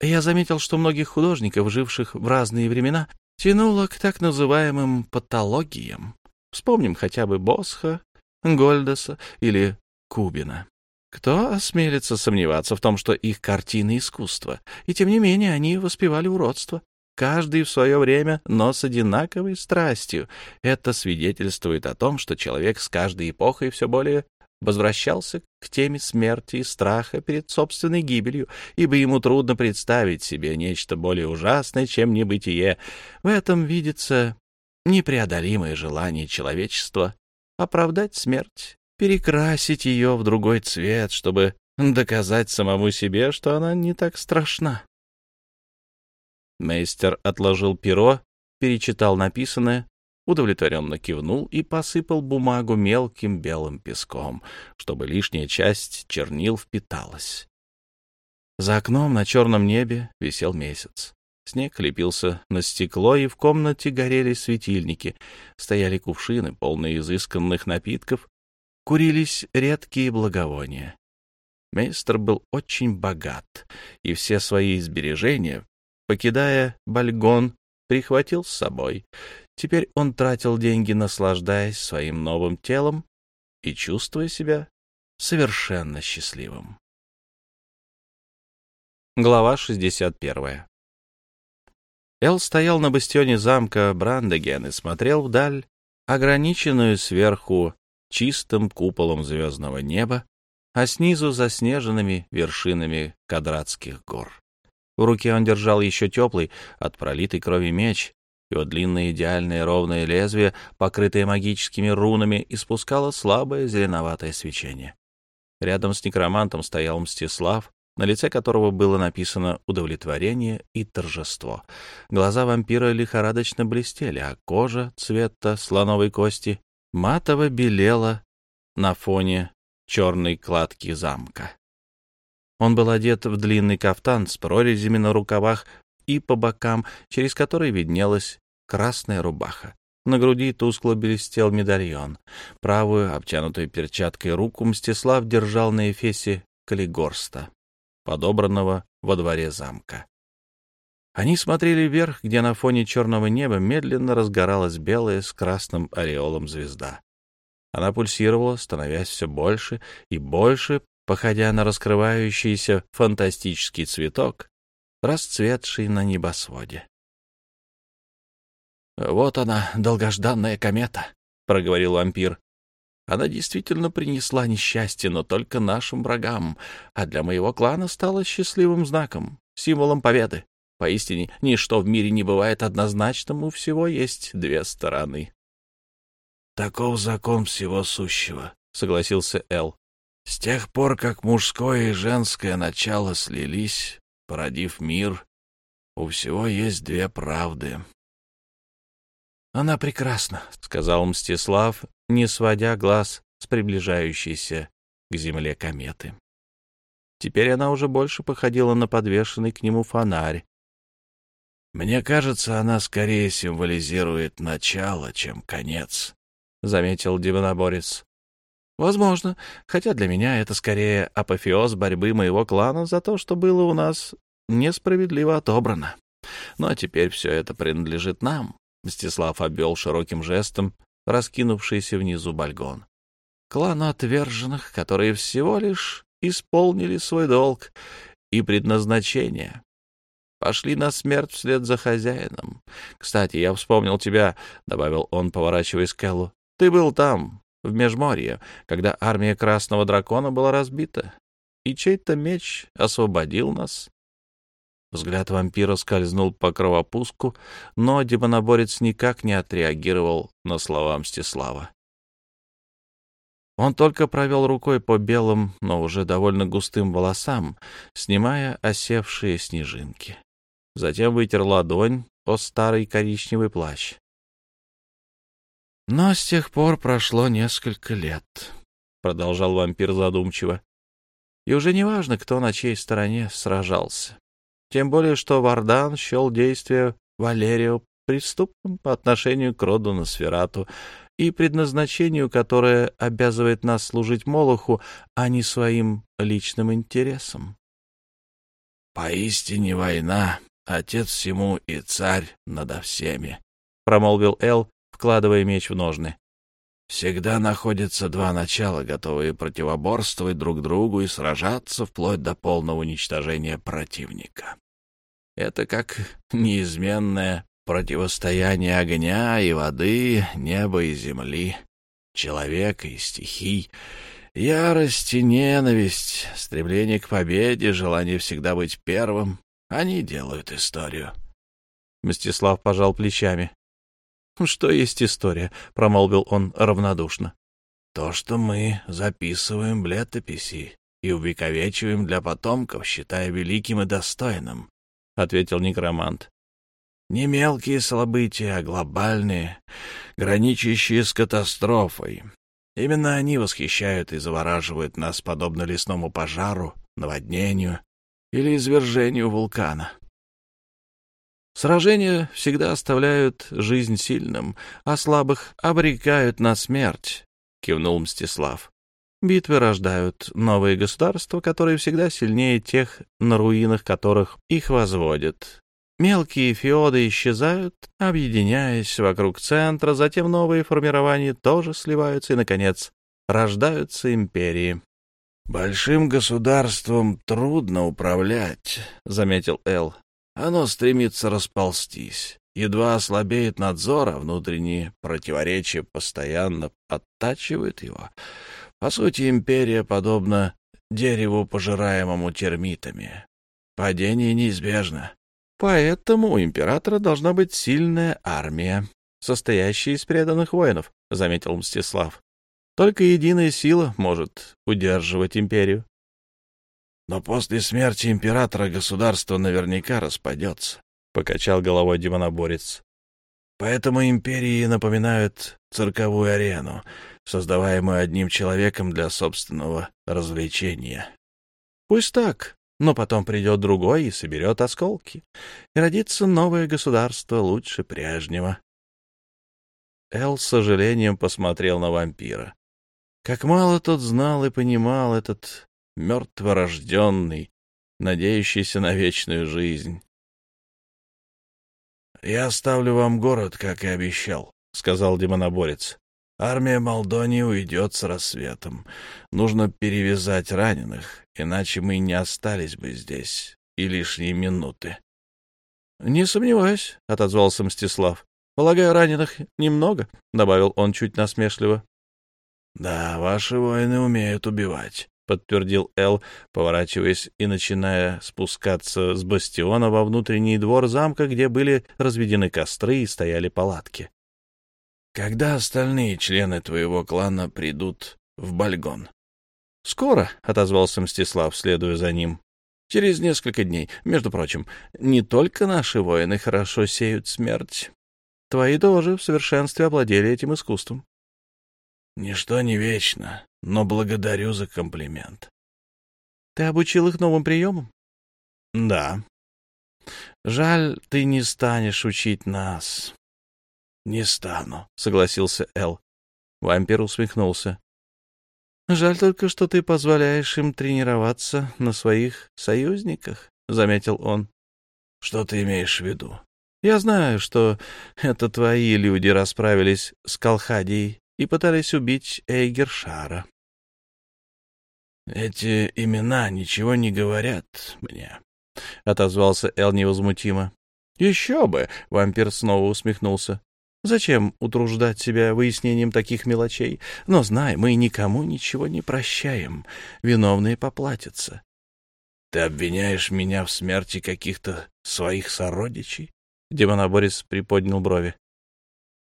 Я заметил, что многих художников, живших в разные времена, тянуло к так называемым патологиям. Вспомним хотя бы Босха, Гольдеса или Кубина. Кто осмелится сомневаться в том, что их картины — искусство? И тем не менее они воспевали уродство. Каждый в свое время, но с одинаковой страстью. Это свидетельствует о том, что человек с каждой эпохой все более возвращался к теме смерти и страха перед собственной гибелью, ибо ему трудно представить себе нечто более ужасное, чем небытие. В этом видится непреодолимое желание человечества оправдать смерть перекрасить ее в другой цвет, чтобы доказать самому себе, что она не так страшна. Мейстер отложил перо, перечитал написанное, удовлетворенно кивнул и посыпал бумагу мелким белым песком, чтобы лишняя часть чернил впиталась. За окном на черном небе висел месяц. Снег лепился на стекло, и в комнате горели светильники. Стояли кувшины, полные изысканных напитков, курились редкие благовония. Мейстер был очень богат, и все свои сбережения, покидая Бальгон, прихватил с собой. Теперь он тратил деньги, наслаждаясь своим новым телом и чувствуя себя совершенно счастливым. Глава 61 Эл стоял на бастионе замка Брандеген и смотрел вдаль, ограниченную сверху чистым куполом звездного неба, а снизу заснеженными вершинами Кадратских гор. В руке он держал еще теплый от пролитой крови меч, его длинное идеальное ровное лезвие, покрытое магическими рунами, испускало слабое зеленоватое свечение. Рядом с некромантом стоял Мстислав, на лице которого было написано удовлетворение и торжество. Глаза вампира лихорадочно блестели, а кожа цвета слоновой кости матово белела на фоне черной кладки замка. Он был одет в длинный кафтан с прорезями на рукавах и по бокам, через который виднелась красная рубаха. На груди тускло блестел медальон. Правую, обтянутую перчаткой руку, Мстислав держал на эфесе калигорста, подобранного во дворе замка. Они смотрели вверх, где на фоне черного неба медленно разгоралась белая с красным ореолом звезда. Она пульсировала, становясь все больше и больше, походя на раскрывающийся фантастический цветок, расцветший на небосводе. «Вот она, долгожданная комета», — проговорил вампир. «Она действительно принесла несчастье, но только нашим врагам, а для моего клана стала счастливым знаком, символом победы. Поистине, ничто в мире не бывает однозначным, у всего есть две стороны». «Таков закон всего сущего», — согласился Эл. «С тех пор, как мужское и женское начало слились, породив мир, у всего есть две правды. «Она прекрасна», — сказал Мстислав, не сводя глаз с приближающейся к земле кометы. Теперь она уже больше походила на подвешенный к нему фонарь. «Мне кажется, она скорее символизирует начало, чем конец», — заметил демоноборец. «Возможно, хотя для меня это скорее апофеоз борьбы моего клана за то, что было у нас несправедливо отобрано. Ну а теперь все это принадлежит нам. Мстислав обвел широким жестом раскинувшийся внизу бальгон. Клану отверженных, которые всего лишь исполнили свой долг и предназначение. Пошли на смерть вслед за хозяином. Кстати, я вспомнил тебя, — добавил он, поворачиваясь к Эллу. Ты был там, в Межморье, когда армия Красного Дракона была разбита, и чей-то меч освободил нас. Взгляд вампира скользнул по кровопуску, но демоноборец никак не отреагировал на слова Мстислава. Он только провел рукой по белым, но уже довольно густым волосам, снимая осевшие снежинки. Затем вытер ладонь о старый коричневый плащ. «Но с тех пор прошло несколько лет», — продолжал вампир задумчиво. «И уже не важно, кто на чьей стороне сражался. Тем более, что Вардан счел действия Валерио преступным по отношению к роду Носферату и предназначению, которое обязывает нас служить Молоху, а не своим личным интересам. «Поистине война, отец всему и царь надо всеми», — промолвил Эл, вкладывая меч в ножны. «Всегда находятся два начала, готовые противоборствовать друг другу и сражаться вплоть до полного уничтожения противника. Это как неизменное противостояние огня и воды, неба и земли, человека и стихий, ярость и ненависть, стремление к победе, желание всегда быть первым. Они делают историю. Мстислав пожал плечами. «Что есть история?» — промолвил он равнодушно. «То, что мы записываем в летописи и увековечиваем для потомков, считая великим и достойным. — ответил некромант. «Не мелкие события, а глобальные, граничащие с катастрофой. Именно они восхищают и завораживают нас, подобно лесному пожару, наводнению или извержению вулкана. Сражения всегда оставляют жизнь сильным, а слабых обрекают на смерть, — кивнул Мстислав. Битвы рождают новые государства, которые всегда сильнее тех, на руинах которых их возводят. Мелкие феоды исчезают, объединяясь вокруг центра, затем новые формирования тоже сливаются и, наконец, рождаются империи. «Большим государством трудно управлять», — заметил Эл. «Оно стремится расползтись. Едва ослабеет надзор, а внутренние противоречия постоянно оттачивают его. По сути, империя подобна дереву, пожираемому термитами. Падение неизбежно. Поэтому у императора должна быть сильная армия, состоящая из преданных воинов, — заметил Мстислав. Только единая сила может удерживать империю. Но после смерти императора государство наверняка распадется, — покачал головой демоноборец. Поэтому империи напоминают цирковую арену, создаваемую одним человеком для собственного развлечения. Пусть так, но потом придет другой и соберет осколки, и родится новое государство лучше прежнего. Эл с сожалением посмотрел на вампира. Как мало тот знал и понимал этот мертворожденный, надеющийся на вечную жизнь. «Я оставлю вам город, как и обещал», — сказал демоноборец. «Армия Молдонии уйдет с рассветом. Нужно перевязать раненых, иначе мы не остались бы здесь и лишние минуты». «Не сомневаюсь», — отозвался Мстислав. «Полагаю, раненых немного», — добавил он чуть насмешливо. «Да, ваши воины умеют убивать», — подтвердил Эл, поворачиваясь и начиная спускаться с бастиона во внутренний двор замка, где были разведены костры и стояли палатки. «Когда остальные члены твоего клана придут в Бальгон?» «Скоро», — отозвался Мстислав, следуя за ним. «Через несколько дней. Между прочим, не только наши воины хорошо сеют смерть. Твои тоже в совершенстве овладели этим искусством. Ничто не вечно, но благодарю за комплимент. Ты обучил их новым приемам? Да. Жаль, ты не станешь учить нас. Не стану, согласился Эл. Вампир усмехнулся. Жаль только, что ты позволяешь им тренироваться на своих союзниках, заметил он. Что ты имеешь в виду? Я знаю, что это твои люди расправились с Калхадией и пытались убить Эйгершара. «Эти имена ничего не говорят мне», — отозвался Эл невозмутимо. «Еще бы!» — вампир снова усмехнулся. «Зачем утруждать себя выяснением таких мелочей? Но знай, мы никому ничего не прощаем. Виновные поплатятся». «Ты обвиняешь меня в смерти каких-то своих сородичей?» Демоноборец приподнял брови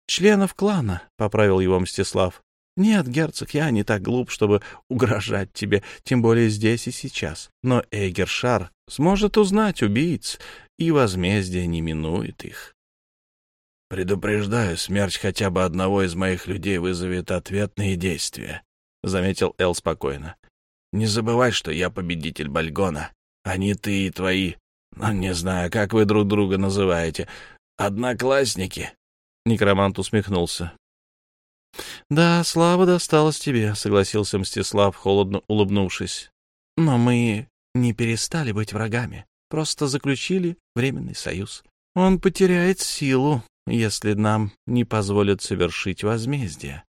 членов клана, — поправил его Мстислав. — Нет, герцог, я не так глуп, чтобы угрожать тебе, тем более здесь и сейчас. Но Эйгершар сможет узнать убийц, и возмездие не минует их. «Предупреждаю, смерть хотя бы одного из моих людей вызовет ответные действия», — заметил Эл спокойно. «Не забывай, что я победитель Бальгона, а не ты и твои, ну, не знаю, как вы друг друга называете, одноклассники». Некромант усмехнулся. «Да, слава досталась тебе», — согласился Мстислав, холодно улыбнувшись. «Но мы не перестали быть врагами, просто заключили временный союз. Он потеряет силу, если нам не позволят совершить возмездие».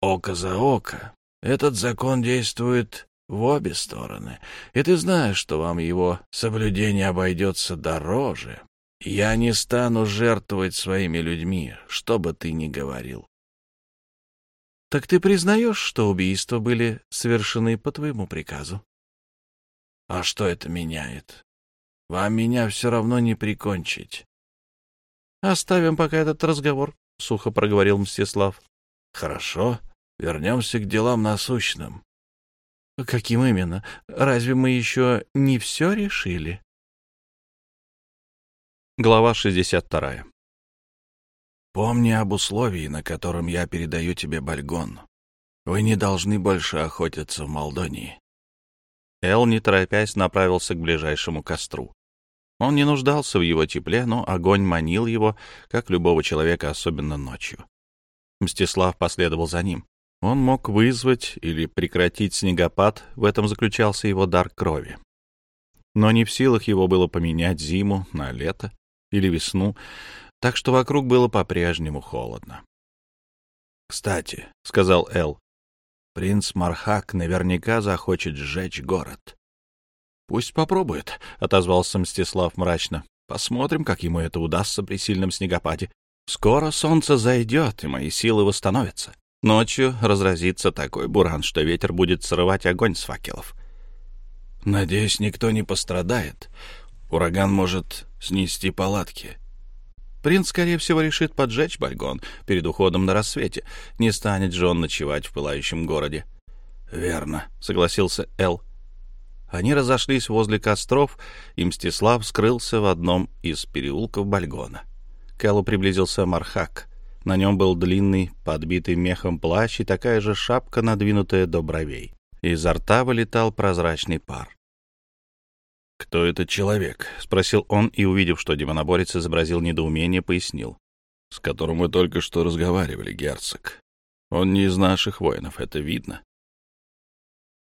«Око за око. Этот закон действует в обе стороны, и ты знаешь, что вам его соблюдение обойдется дороже, я не стану жертвовать своими людьми, что бы ты ни говорил. Так ты признаешь, что убийства были совершены по твоему приказу? А что это меняет? Вам меня все равно не прикончить. Оставим пока этот разговор, — сухо проговорил Мстислав. Хорошо, вернемся к делам насущным. Каким именно? Разве мы еще не все решили? Глава 62. «Помни об условии, на котором я передаю тебе Бальгон. Вы не должны больше охотиться в Молдонии». Эл, не торопясь, направился к ближайшему костру. Он не нуждался в его тепле, но огонь манил его, как любого человека, особенно ночью. Мстислав последовал за ним. Он мог вызвать или прекратить снегопад, в этом заключался его дар крови. Но не в силах его было поменять зиму на лето или весну, так что вокруг было по-прежнему холодно. «Кстати», — сказал Эл, — «принц Мархак наверняка захочет сжечь город». «Пусть попробует», — отозвался Мстислав мрачно. «Посмотрим, как ему это удастся при сильном снегопаде. Скоро солнце зайдет, и мои силы восстановятся. Ночью разразится такой буран, что ветер будет срывать огонь с факелов». «Надеюсь, никто не пострадает. Ураган может снести палатки. Принц, скорее всего, решит поджечь Бальгон перед уходом на рассвете. Не станет же он ночевать в пылающем городе. — Верно, — согласился Эл. Они разошлись возле костров, и Мстислав скрылся в одном из переулков Бальгона. К Эллу приблизился Мархак. На нем был длинный, подбитый мехом плащ и такая же шапка, надвинутая до бровей. Изо рта вылетал прозрачный пар. «Кто этот человек?» — спросил он, и, увидев, что демоноборец изобразил недоумение, пояснил. «С которым мы только что разговаривали, герцог. Он не из наших воинов, это видно».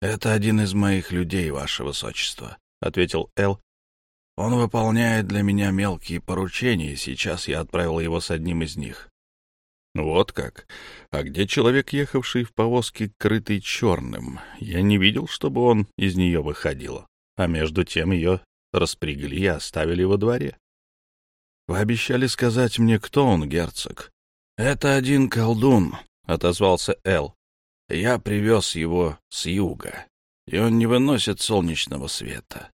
«Это один из моих людей, ваше высочество», — ответил Эл. «Он выполняет для меня мелкие поручения, и сейчас я отправил его с одним из них». «Вот как. А где человек, ехавший в повозке, крытый черным? Я не видел, чтобы он из нее выходил» а между тем ее распрягли и оставили во дворе. «Вы обещали сказать мне, кто он, герцог?» «Это один колдун», — отозвался Эл. «Я привез его с юга, и он не выносит солнечного света.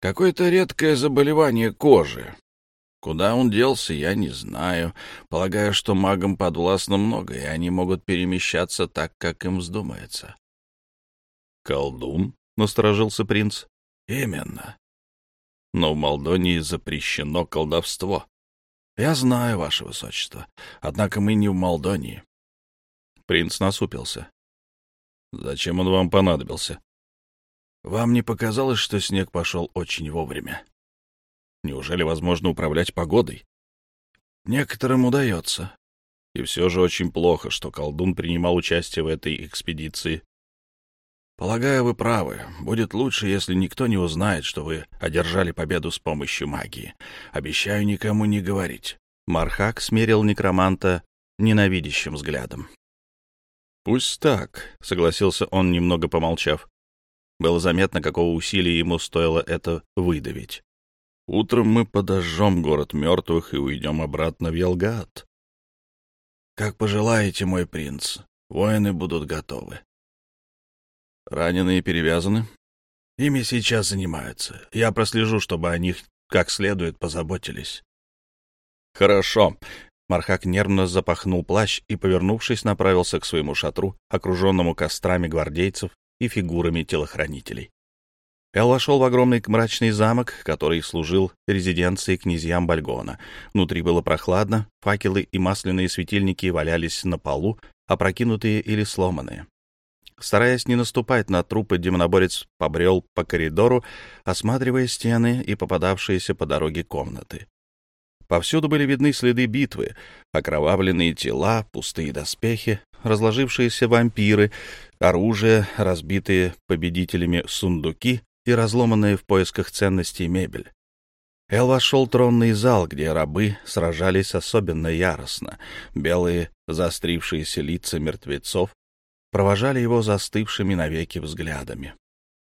Какое-то редкое заболевание кожи. Куда он делся, я не знаю. Полагаю, что магам подвластно много, и они могут перемещаться так, как им вздумается». «Колдун?» — насторожился принц. Именно. Но в Молдонии запрещено колдовство. Я знаю, ваше высочество. Однако мы не в Молдонии. Принц насупился. Зачем он вам понадобился? Вам не показалось, что снег пошел очень вовремя? Неужели возможно управлять погодой? Некоторым удается. И все же очень плохо, что колдун принимал участие в этой экспедиции Полагаю, вы правы. Будет лучше, если никто не узнает, что вы одержали победу с помощью магии. Обещаю никому не говорить. Мархак смерил некроманта ненавидящим взглядом. «Пусть так», — согласился он, немного помолчав. Было заметно, какого усилия ему стоило это выдавить. «Утром мы подожжем город мертвых и уйдем обратно в Елгат». «Как пожелаете, мой принц. Воины будут готовы». Раненые перевязаны? Ими сейчас занимаются. Я прослежу, чтобы о них как следует позаботились. Хорошо. Мархак нервно запахнул плащ и, повернувшись, направился к своему шатру, окруженному кострами гвардейцев и фигурами телохранителей. Эл вошел в огромный мрачный замок, который служил резиденцией князьям Бальгона. Внутри было прохладно, факелы и масляные светильники валялись на полу, опрокинутые или сломанные. Стараясь не наступать на трупы, демоноборец побрел по коридору, осматривая стены и попадавшиеся по дороге комнаты. Повсюду были видны следы битвы, окровавленные тела, пустые доспехи, разложившиеся вампиры, оружие, разбитые победителями сундуки и разломанные в поисках ценностей мебель. Эл вошел тронный зал, где рабы сражались особенно яростно. Белые, заострившиеся лица мертвецов провожали его застывшими навеки взглядами.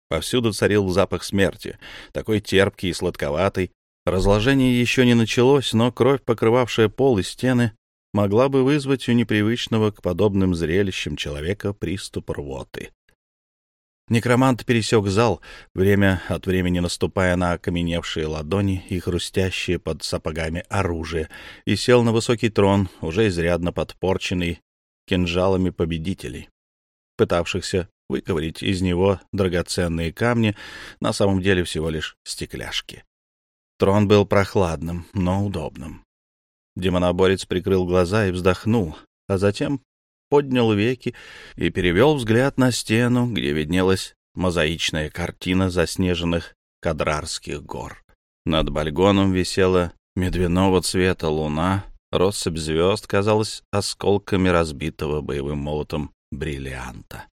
Повсюду царил запах смерти, такой терпкий и сладковатый. Разложение еще не началось, но кровь, покрывавшая пол и стены, могла бы вызвать у непривычного к подобным зрелищам человека приступ рвоты. Некромант пересек зал, время от времени наступая на окаменевшие ладони и хрустящие под сапогами оружие, и сел на высокий трон, уже изрядно подпорченный кинжалами победителей пытавшихся выковырить из него драгоценные камни, на самом деле всего лишь стекляшки. Трон был прохладным, но удобным. Демоноборец прикрыл глаза и вздохнул, а затем поднял веки и перевел взгляд на стену, где виднелась мозаичная картина заснеженных Кадрарских гор. Над бальгоном висела медвяного цвета луна, россыпь звезд казалась осколками разбитого боевым молотом бриллианта.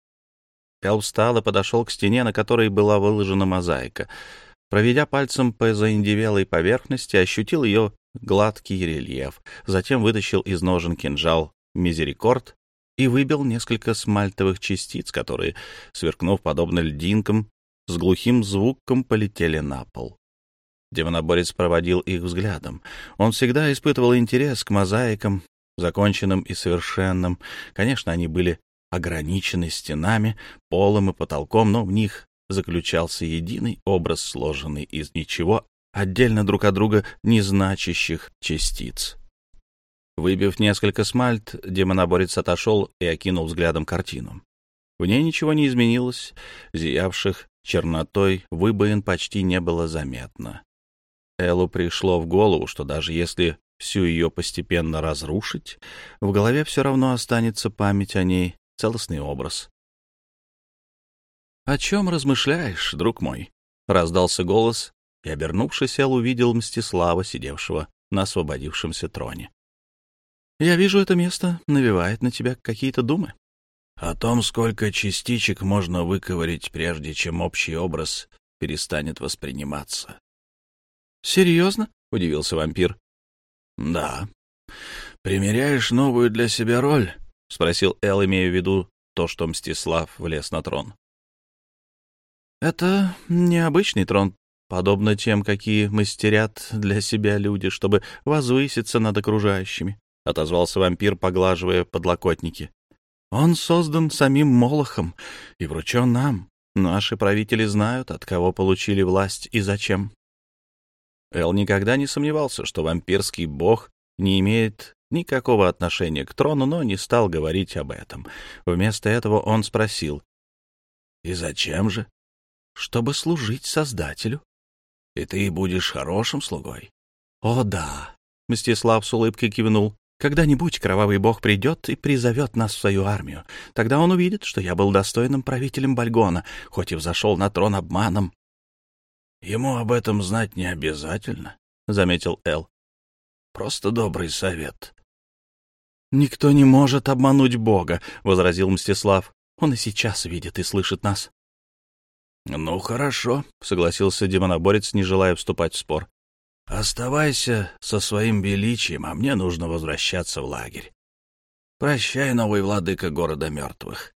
Эл встал и подошел к стене, на которой была выложена мозаика. Проведя пальцем по заиндевелой поверхности, ощутил ее гладкий рельеф, затем вытащил из ножен кинжал «Мизерикорд» и выбил несколько смальтовых частиц, которые, сверкнув подобно льдинкам, с глухим звуком полетели на пол. Демоноборец проводил их взглядом. Он всегда испытывал интерес к мозаикам, законченным и совершенным. Конечно, они были ограничены стенами, полом и потолком, но в них заключался единый образ, сложенный из ничего, отдельно друг от друга незначащих частиц. Выбив несколько смальт, демоноборец отошел и окинул взглядом картину. В ней ничего не изменилось, зиявших чернотой выбоин почти не было заметно. Эллу пришло в голову, что даже если всю ее постепенно разрушить, в голове все равно останется память о ней, целостный образ. «О чем размышляешь, друг мой?» — раздался голос, и, обернувшись, Эл увидел Мстислава, сидевшего на освободившемся троне. «Я вижу, это место навевает на тебя какие-то думы». «О том, сколько частичек можно выковырить, прежде чем общий образ перестанет восприниматься». «Серьезно?» — удивился вампир. «Да. Примеряешь новую для себя роль?» — спросил Эл, имея в виду то, что Мстислав влез на трон. «Это необычный трон, подобно тем, какие мастерят для себя люди, чтобы возвыситься над окружающими», — отозвался вампир, поглаживая подлокотники. «Он создан самим Молохом и вручен нам. Наши правители знают, от кого получили власть и зачем». Эл никогда не сомневался, что вампирский бог не имеет никакого отношения к трону, но не стал говорить об этом. Вместо этого он спросил. «И зачем же?» «Чтобы служить Создателю». «И ты будешь хорошим слугой?» «О, да!» — Мстислав с улыбкой кивнул. «Когда-нибудь кровавый бог придет и призовет нас в свою армию. Тогда он увидит, что я был достойным правителем Бальгона, хоть и взошел на трон обманом». «Ему об этом знать не обязательно», — заметил Эл. «Просто добрый совет». «Никто не может обмануть Бога», — возразил Мстислав. «Он и сейчас видит и слышит нас». «Ну, хорошо», — согласился демоноборец, не желая вступать в спор. «Оставайся со своим величием, а мне нужно возвращаться в лагерь. Прощай, новый владыка города мертвых».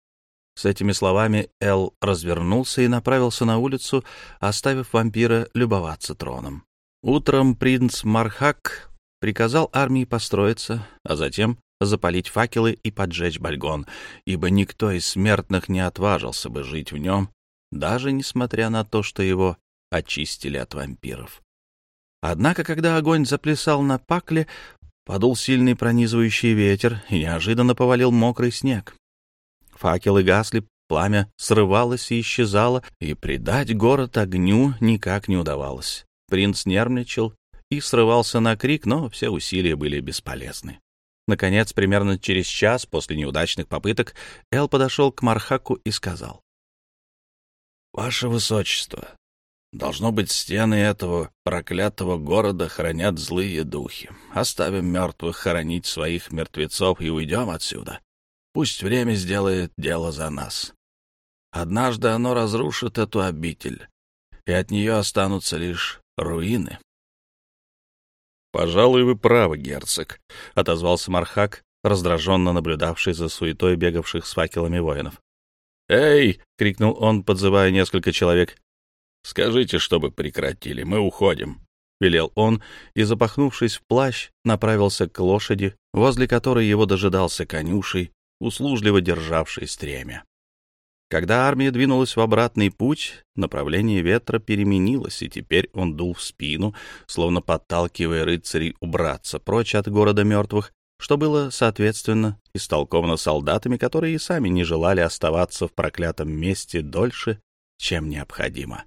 С этими словами Эл развернулся и направился на улицу, оставив вампира любоваться троном. Утром принц Мархак приказал армии построиться, а затем запалить факелы и поджечь Бальгон, ибо никто из смертных не отважился бы жить в нем, даже несмотря на то, что его очистили от вампиров. Однако, когда огонь заплясал на пакле, подул сильный пронизывающий ветер и неожиданно повалил мокрый снег. Факелы гасли, пламя срывалось и исчезало, и придать город огню никак не удавалось. Принц нервничал и срывался на крик, но все усилия были бесполезны. Наконец, примерно через час после неудачных попыток, Эл подошел к Мархаку и сказал. «Ваше Высочество, должно быть, стены этого проклятого города хранят злые духи. Оставим мертвых хоронить своих мертвецов и уйдем отсюда. Пусть время сделает дело за нас. Однажды оно разрушит эту обитель, и от нее останутся лишь руины». «Пожалуй, вы правы, герцог», — отозвался Мархак, раздраженно наблюдавший за суетой бегавших с факелами воинов. «Эй!» — крикнул он, подзывая несколько человек. «Скажите, чтобы прекратили, мы уходим», — велел он и, запахнувшись в плащ, направился к лошади, возле которой его дожидался конюшей, услужливо державший стремя. Когда армия двинулась в обратный путь, направление ветра переменилось, и теперь он дул в спину, словно подталкивая рыцарей убраться прочь от города мертвых, что было, соответственно, истолковано солдатами, которые и сами не желали оставаться в проклятом месте дольше, чем необходимо.